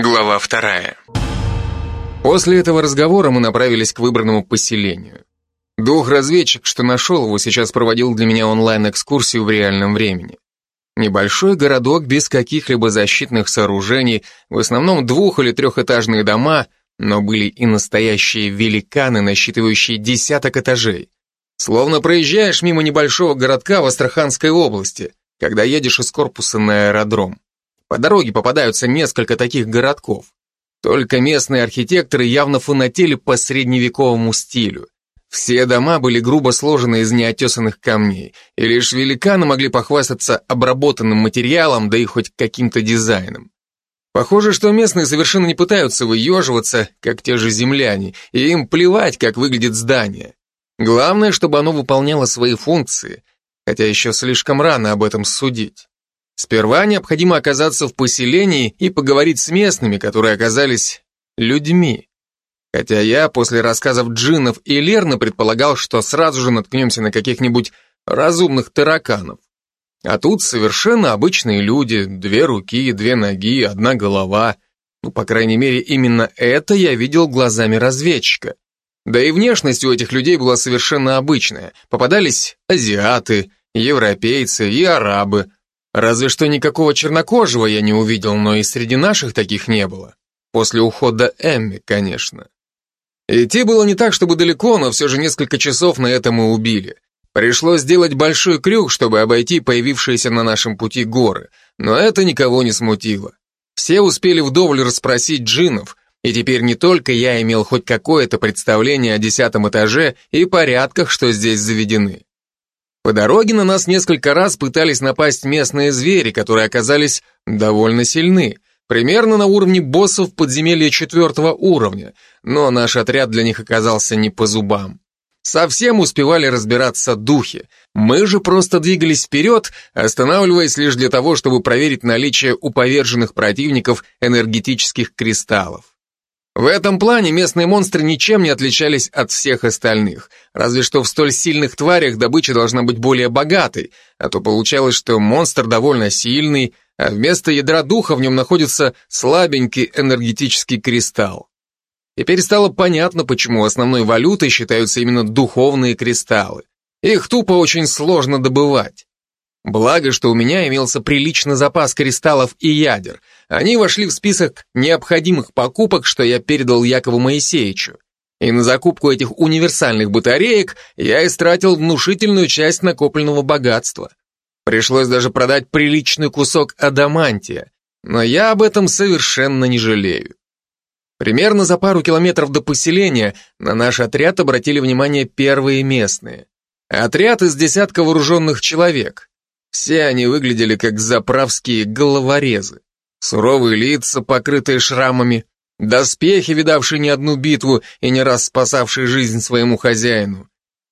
Глава вторая. После этого разговора мы направились к выбранному поселению. Дух-разведчик, что нашел его, сейчас проводил для меня онлайн-экскурсию в реальном времени. Небольшой городок без каких-либо защитных сооружений, в основном двух- или трехэтажные дома, но были и настоящие великаны, насчитывающие десяток этажей. Словно проезжаешь мимо небольшого городка в Астраханской области, когда едешь из корпуса на аэродром. По дороге попадаются несколько таких городков. Только местные архитекторы явно фанатели по средневековому стилю. Все дома были грубо сложены из неотесанных камней, и лишь великаны могли похвастаться обработанным материалом, да и хоть каким-то дизайном. Похоже, что местные совершенно не пытаются выеживаться, как те же земляне, и им плевать, как выглядит здание. Главное, чтобы оно выполняло свои функции, хотя еще слишком рано об этом судить. Сперва необходимо оказаться в поселении и поговорить с местными, которые оказались людьми. Хотя я после рассказов джиннов и Лерны предполагал, что сразу же наткнемся на каких-нибудь разумных тараканов. А тут совершенно обычные люди, две руки, две ноги, одна голова. Ну, по крайней мере, именно это я видел глазами разведчика. Да и внешность у этих людей была совершенно обычная. Попадались азиаты, европейцы и арабы. Разве что никакого чернокожего я не увидел, но и среди наших таких не было. После ухода Эмми, конечно. Идти было не так, чтобы далеко, но все же несколько часов на это мы убили. Пришлось сделать большой крюк, чтобы обойти появившиеся на нашем пути горы, но это никого не смутило. Все успели вдоволь расспросить джинов, и теперь не только я имел хоть какое-то представление о десятом этаже и порядках, что здесь заведены. По дороге на нас несколько раз пытались напасть местные звери, которые оказались довольно сильны, Примерно на уровне боссов подземелья четвертого уровня, но наш отряд для них оказался не по зубам. Совсем успевали разбираться духи. Мы же просто двигались вперед, останавливаясь лишь для того, чтобы проверить наличие у поверженных противников энергетических кристаллов. В этом плане местные монстры ничем не отличались от всех остальных, разве что в столь сильных тварях добыча должна быть более богатой, а то получалось, что монстр довольно сильный, а вместо ядра духа в нем находится слабенький энергетический кристалл. Теперь стало понятно, почему основной валютой считаются именно духовные кристаллы. Их тупо очень сложно добывать. Благо, что у меня имелся приличный запас кристаллов и ядер. Они вошли в список необходимых покупок, что я передал Якову Моисеевичу. И на закупку этих универсальных батареек я истратил внушительную часть накопленного богатства. Пришлось даже продать приличный кусок адамантия, но я об этом совершенно не жалею. Примерно за пару километров до поселения на наш отряд обратили внимание первые местные. Отряд из десятка вооруженных человек. Все они выглядели как заправские головорезы. Суровые лица, покрытые шрамами, доспехи, видавшие не одну битву и не раз спасавшие жизнь своему хозяину,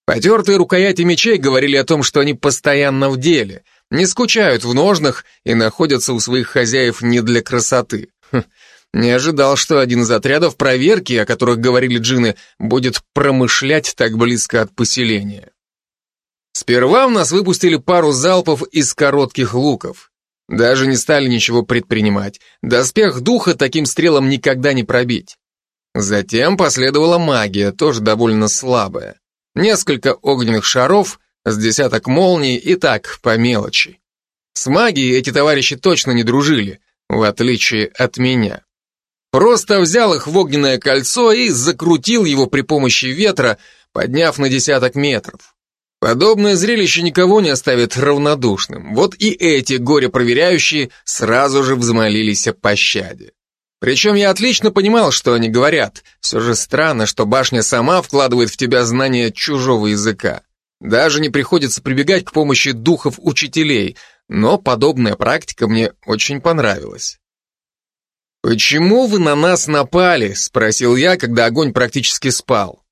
Потертые рукояти мечей говорили о том, что они постоянно в деле, не скучают в ножнах и находятся у своих хозяев не для красоты. Хм, не ожидал, что один из отрядов проверки, о которых говорили джины, будет промышлять так близко от поселения. Сперва в нас выпустили пару залпов из коротких луков. Даже не стали ничего предпринимать. Доспех духа таким стрелом никогда не пробить. Затем последовала магия, тоже довольно слабая несколько огненных шаров, с десяток молний и так, по мелочи. С магией эти товарищи точно не дружили, в отличие от меня. Просто взял их в огненное кольцо и закрутил его при помощи ветра, подняв на десяток метров. Подобное зрелище никого не оставит равнодушным. Вот и эти горе-проверяющие сразу же взмолились о пощаде. Причем я отлично понимал, что они говорят. Все же странно, что башня сама вкладывает в тебя знания чужого языка. Даже не приходится прибегать к помощи духов-учителей, но подобная практика мне очень понравилась. «Почему вы на нас напали?» — спросил я, когда огонь практически спал.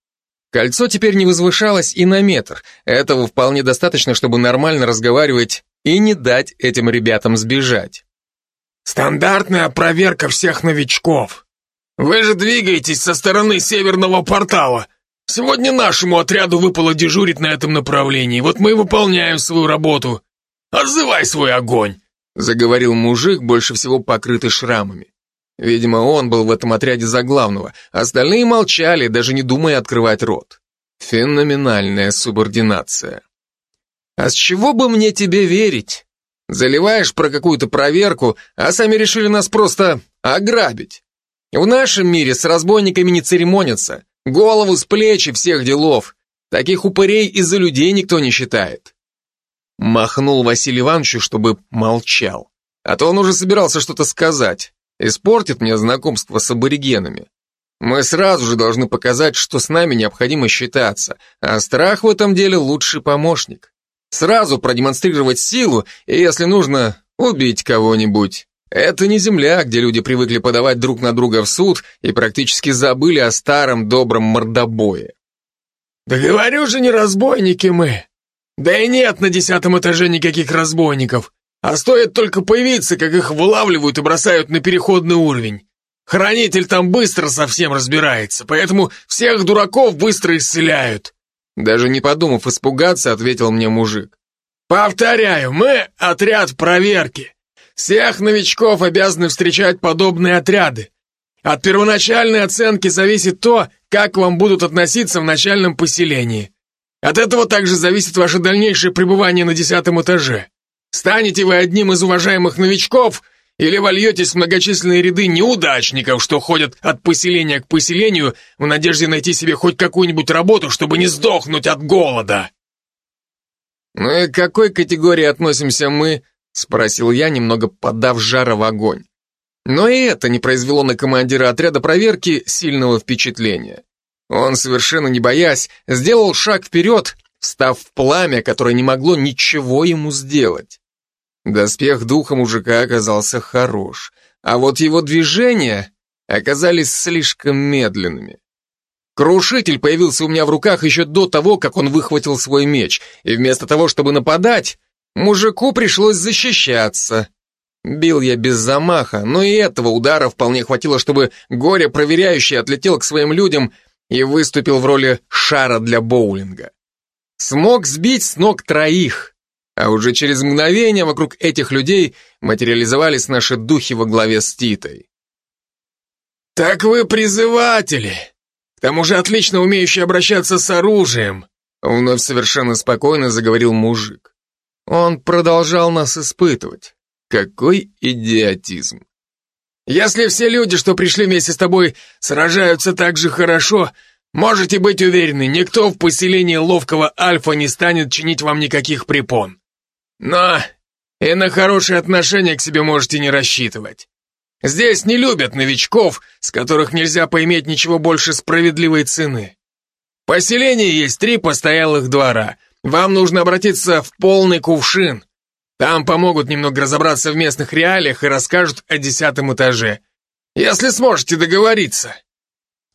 Кольцо теперь не возвышалось и на метр. Этого вполне достаточно, чтобы нормально разговаривать и не дать этим ребятам сбежать. Стандартная проверка всех новичков. Вы же двигаетесь со стороны северного портала. Сегодня нашему отряду выпало дежурить на этом направлении. Вот мы и выполняем свою работу. Отзывай свой огонь, заговорил мужик, больше всего покрытый шрамами. Видимо, он был в этом отряде за главного. Остальные молчали, даже не думая открывать рот. Феноменальная субординация. А с чего бы мне тебе верить? Заливаешь про какую-то проверку, а сами решили нас просто ограбить. В нашем мире с разбойниками не церемонятся. Голову с плеч и всех делов. Таких упырей из-за людей никто не считает. Махнул Василий Ивановичу, чтобы молчал. А то он уже собирался что-то сказать. Испортит мне знакомство с аборигенами. Мы сразу же должны показать, что с нами необходимо считаться, а страх в этом деле лучший помощник. Сразу продемонстрировать силу и, если нужно, убить кого-нибудь. Это не земля, где люди привыкли подавать друг на друга в суд и практически забыли о старом добром мордобое. «Да говорю же, не разбойники мы. Да и нет на десятом этаже никаких разбойников. А стоит только появиться, как их вылавливают и бросают на переходный уровень. Хранитель там быстро совсем разбирается, поэтому всех дураков быстро исцеляют. Даже не подумав испугаться, ответил мне мужик. Повторяю, мы отряд проверки. Всех новичков обязаны встречать подобные отряды. От первоначальной оценки зависит то, как вам будут относиться в начальном поселении. От этого также зависит ваше дальнейшее пребывание на десятом этаже. Станете вы одним из уважаемых новичков или вольетесь в многочисленные ряды неудачников, что ходят от поселения к поселению в надежде найти себе хоть какую-нибудь работу, чтобы не сдохнуть от голода. «Ну к какой категории относимся мы?» — спросил я, немного подав жара в огонь. Но и это не произвело на командира отряда проверки сильного впечатления. Он, совершенно не боясь, сделал шаг вперед, встав в пламя, которое не могло ничего ему сделать. Доспех духа мужика оказался хорош, а вот его движения оказались слишком медленными. Крушитель появился у меня в руках еще до того, как он выхватил свой меч, и вместо того, чтобы нападать, мужику пришлось защищаться. Бил я без замаха, но и этого удара вполне хватило, чтобы горе-проверяющий отлетел к своим людям и выступил в роли шара для боулинга. Смог сбить с ног троих, а уже через мгновение вокруг этих людей материализовались наши духи во главе с Титой. «Так вы призыватели! К тому же отлично умеющие обращаться с оружием!» Вновь совершенно спокойно заговорил мужик. Он продолжал нас испытывать. Какой идиотизм. Если все люди, что пришли вместе с тобой, сражаются так же хорошо, можете быть уверены, никто в поселении ловкого Альфа не станет чинить вам никаких препон. Но и на хорошие отношения к себе можете не рассчитывать. Здесь не любят новичков, с которых нельзя поиметь ничего больше справедливой цены. В поселении есть три постоялых двора. Вам нужно обратиться в полный кувшин. Там помогут немного разобраться в местных реалиях и расскажут о десятом этаже. Если сможете договориться.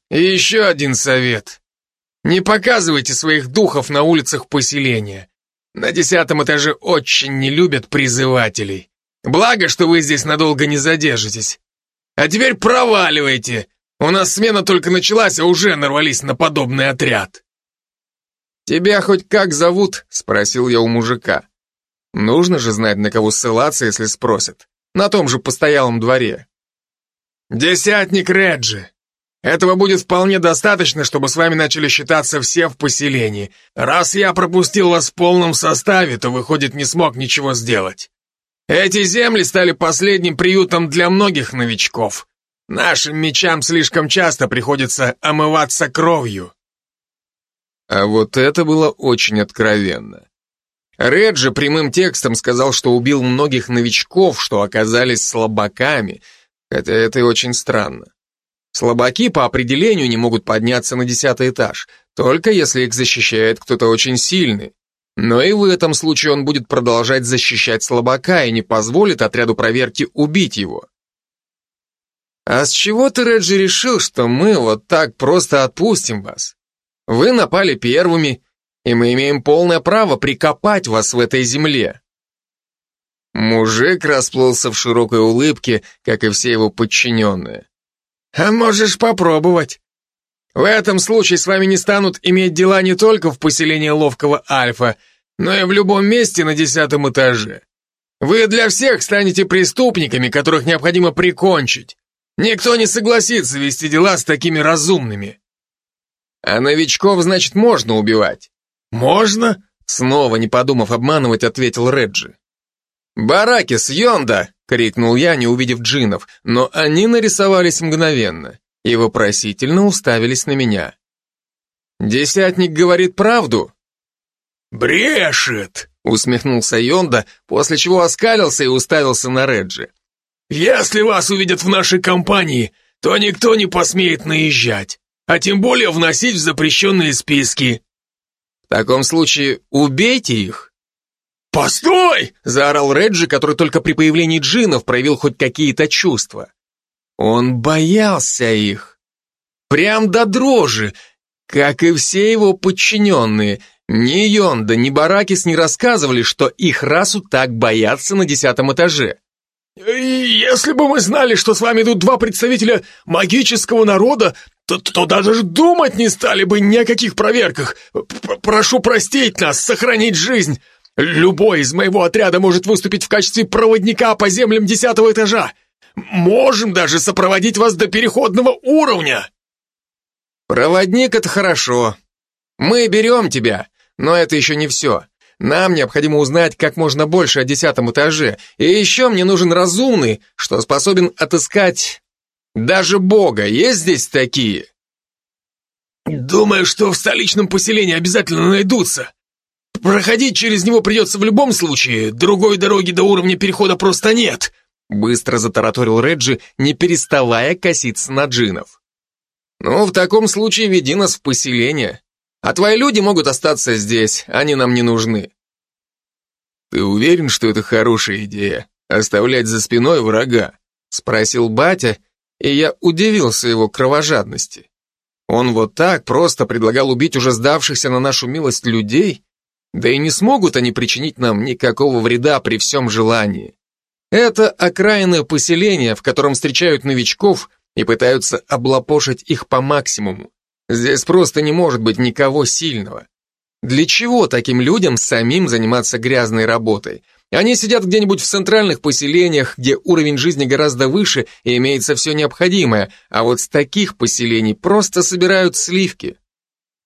И еще один совет. Не показывайте своих духов на улицах поселения. На десятом этаже очень не любят призывателей. Благо, что вы здесь надолго не задержитесь. А теперь проваливайте. У нас смена только началась, а уже нарвались на подобный отряд. «Тебя хоть как зовут?» — спросил я у мужика. Нужно же знать, на кого ссылаться, если спросят. На том же постоялом дворе. «Десятник Реджи. Этого будет вполне достаточно, чтобы с вами начали считаться все в поселении. Раз я пропустил вас в полном составе, то, выходит, не смог ничего сделать. Эти земли стали последним приютом для многих новичков. Нашим мечам слишком часто приходится омываться кровью». А вот это было очень откровенно. Реджи прямым текстом сказал, что убил многих новичков, что оказались слабаками, хотя это и очень странно. Слабаки по определению не могут подняться на десятый этаж, только если их защищает кто-то очень сильный. Но и в этом случае он будет продолжать защищать слабака и не позволит отряду проверки убить его. А с чего ты, Реджи, решил, что мы вот так просто отпустим вас? Вы напали первыми и мы имеем полное право прикопать вас в этой земле». Мужик расплылся в широкой улыбке, как и все его подчиненные. «А можешь попробовать. В этом случае с вами не станут иметь дела не только в поселении ловкого Альфа, но и в любом месте на десятом этаже. Вы для всех станете преступниками, которых необходимо прикончить. Никто не согласится вести дела с такими разумными. А новичков, значит, можно убивать? Можно? Снова, не подумав обманывать, ответил Реджи. «Баракис, Йонда!» — крикнул я, не увидев джинов, но они нарисовались мгновенно и вопросительно уставились на меня. «Десятник говорит правду?» «Брешет!» — усмехнулся Йонда, после чего оскалился и уставился на Реджи. «Если вас увидят в нашей компании, то никто не посмеет наезжать, а тем более вносить в запрещенные списки». «В таком случае убейте их». «Постой!» — заорал Реджи, который только при появлении джинов проявил хоть какие-то чувства. Он боялся их. Прям до дрожи, как и все его подчиненные. Ни Йонда, ни Баракис не рассказывали, что их расу так боятся на десятом этаже. «Если бы мы знали, что с вами идут два представителя магического народа, то, то даже думать не стали бы ни о каких проверках. П Прошу простить нас, сохранить жизнь. Любой из моего отряда может выступить в качестве проводника по землям десятого этажа. Можем даже сопроводить вас до переходного уровня. Проводник — это хорошо. Мы берем тебя, но это еще не все. Нам необходимо узнать как можно больше о десятом этаже, и еще мне нужен разумный, что способен отыскать даже Бога. Есть здесь такие? Думаю, что в столичном поселении обязательно найдутся. Проходить через него придется в любом случае, другой дороги до уровня перехода просто нет. Быстро затараторил Реджи, не переставая коситься на джинов. Ну, в таком случае веди нас в поселение. А твои люди могут остаться здесь, они нам не нужны. Ты уверен, что это хорошая идея? Оставлять за спиной врага? Спросил батя, и я удивился его кровожадности. Он вот так просто предлагал убить уже сдавшихся на нашу милость людей? Да и не смогут они причинить нам никакого вреда при всем желании. Это окраинное поселение, в котором встречают новичков и пытаются облапошить их по максимуму. Здесь просто не может быть никого сильного. Для чего таким людям самим заниматься грязной работой? Они сидят где-нибудь в центральных поселениях, где уровень жизни гораздо выше и имеется все необходимое, а вот с таких поселений просто собирают сливки.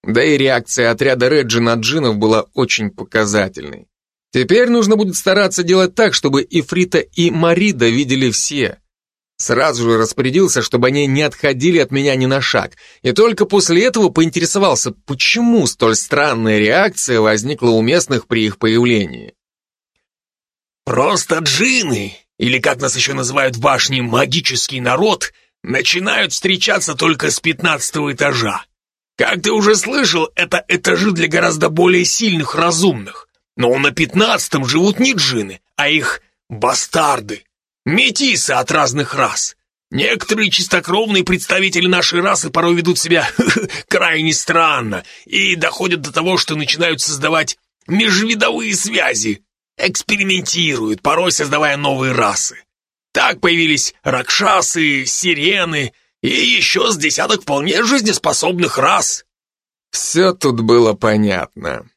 Да и реакция отряда Реджи на джинов была очень показательной. Теперь нужно будет стараться делать так, чтобы Ифрита и Марида видели все. Сразу же распорядился, чтобы они не отходили от меня ни на шаг, и только после этого поинтересовался, почему столь странная реакция возникла у местных при их появлении. «Просто джины, или как нас еще называют в башне магический народ, начинают встречаться только с пятнадцатого этажа. Как ты уже слышал, это этажи для гораздо более сильных разумных. Но на пятнадцатом живут не джины, а их бастарды, метисы от разных рас. Некоторые чистокровные представители нашей расы порой ведут себя крайне странно и доходят до того, что начинают создавать межвидовые связи, экспериментируют, порой создавая новые расы. Так появились ракшасы, сирены и еще с десяток вполне жизнеспособных рас. Все тут было понятно.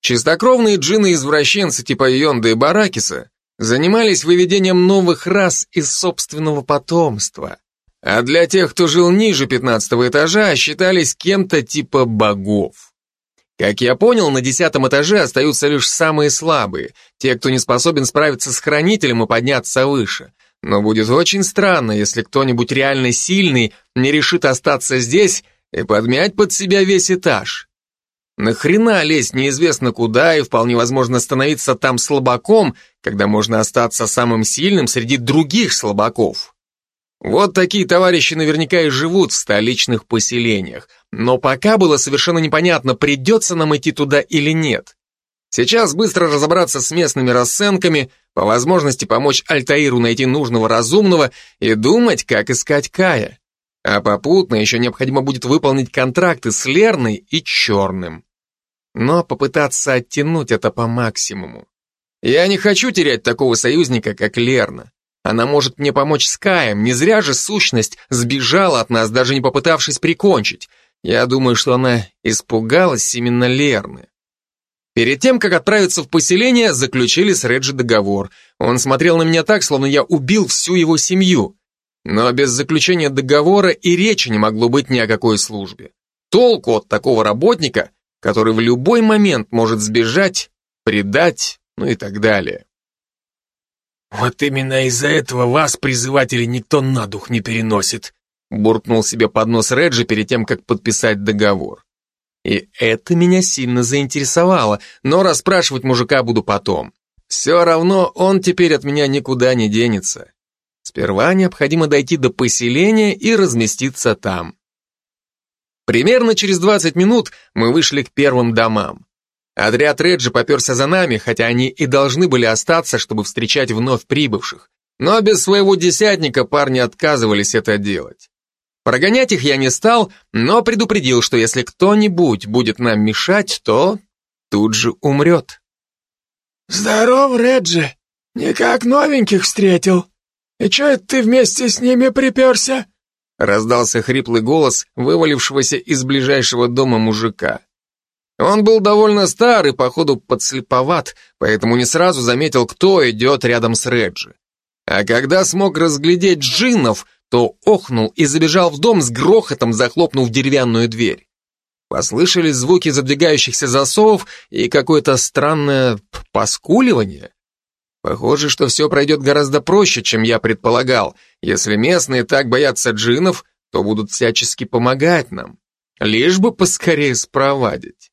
Чистокровные джинны-извращенцы типа Йонда и Баракиса занимались выведением новых рас из собственного потомства. А для тех, кто жил ниже 15 этажа, считались кем-то типа богов. Как я понял, на десятом этаже остаются лишь самые слабые, те, кто не способен справиться с хранителем и подняться выше. Но будет очень странно, если кто-нибудь реально сильный не решит остаться здесь и подмять под себя весь этаж. Нахрена лезть неизвестно куда и вполне возможно становиться там слабаком, когда можно остаться самым сильным среди других слабаков? Вот такие товарищи наверняка и живут в столичных поселениях, но пока было совершенно непонятно, придется нам идти туда или нет. Сейчас быстро разобраться с местными расценками, по возможности помочь Альтаиру найти нужного разумного и думать, как искать Кая. А попутно еще необходимо будет выполнить контракты с Лерной и Черным. Но попытаться оттянуть это по максимуму. Я не хочу терять такого союзника, как Лерна. Она может мне помочь с Каем, не зря же сущность сбежала от нас, даже не попытавшись прикончить. Я думаю, что она испугалась именно Лерны. Перед тем, как отправиться в поселение, заключили с Реджи договор. Он смотрел на меня так, словно я убил всю его семью. Но без заключения договора и речи не могло быть ни о какой службе. Толку от такого работника, который в любой момент может сбежать, предать, ну и так далее. «Вот именно из-за этого вас, призыватели, никто на дух не переносит», буркнул себе под нос Реджи перед тем, как подписать договор. И это меня сильно заинтересовало, но расспрашивать мужика буду потом. Все равно он теперь от меня никуда не денется. Сперва необходимо дойти до поселения и разместиться там. Примерно через 20 минут мы вышли к первым домам. Отряд Реджи поперся за нами, хотя они и должны были остаться, чтобы встречать вновь прибывших. Но без своего десятника парни отказывались это делать. Прогонять их я не стал, но предупредил, что если кто-нибудь будет нам мешать, то тут же умрет. «Здоров, Реджи! Никак новеньких встретил. И чё это ты вместе с ними приперся?» Раздался хриплый голос вывалившегося из ближайшего дома мужика. Он был довольно старый, походу подслеповат, поэтому не сразу заметил, кто идет рядом с Реджи. А когда смог разглядеть джиннов, то охнул и забежал в дом с грохотом, захлопнув деревянную дверь. Послышались звуки задвигающихся засовов и какое-то странное поскуливание. Похоже, что все пройдет гораздо проще, чем я предполагал. Если местные так боятся джинов, то будут всячески помогать нам. Лишь бы поскорее спровадить.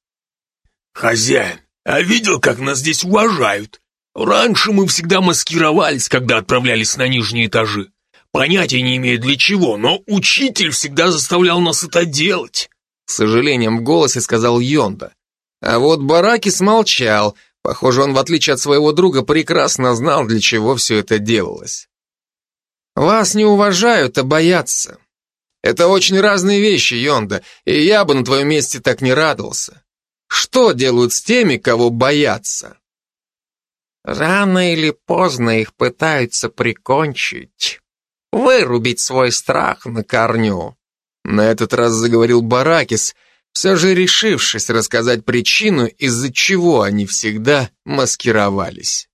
«Хозяин, а видел, как нас здесь уважают? Раньше мы всегда маскировались, когда отправлялись на нижние этажи. Понятия не имею для чего, но учитель всегда заставлял нас это делать». С сожалением в голосе сказал Йонда. А вот Бараки смолчал. Похоже, он, в отличие от своего друга, прекрасно знал, для чего все это делалось. «Вас не уважают, а боятся. Это очень разные вещи, Йонда, и я бы на твоем месте так не радовался. Что делают с теми, кого боятся? Рано или поздно их пытаются прикончить, вырубить свой страх на корню. На этот раз заговорил Баракис, все же решившись рассказать причину, из-за чего они всегда маскировались.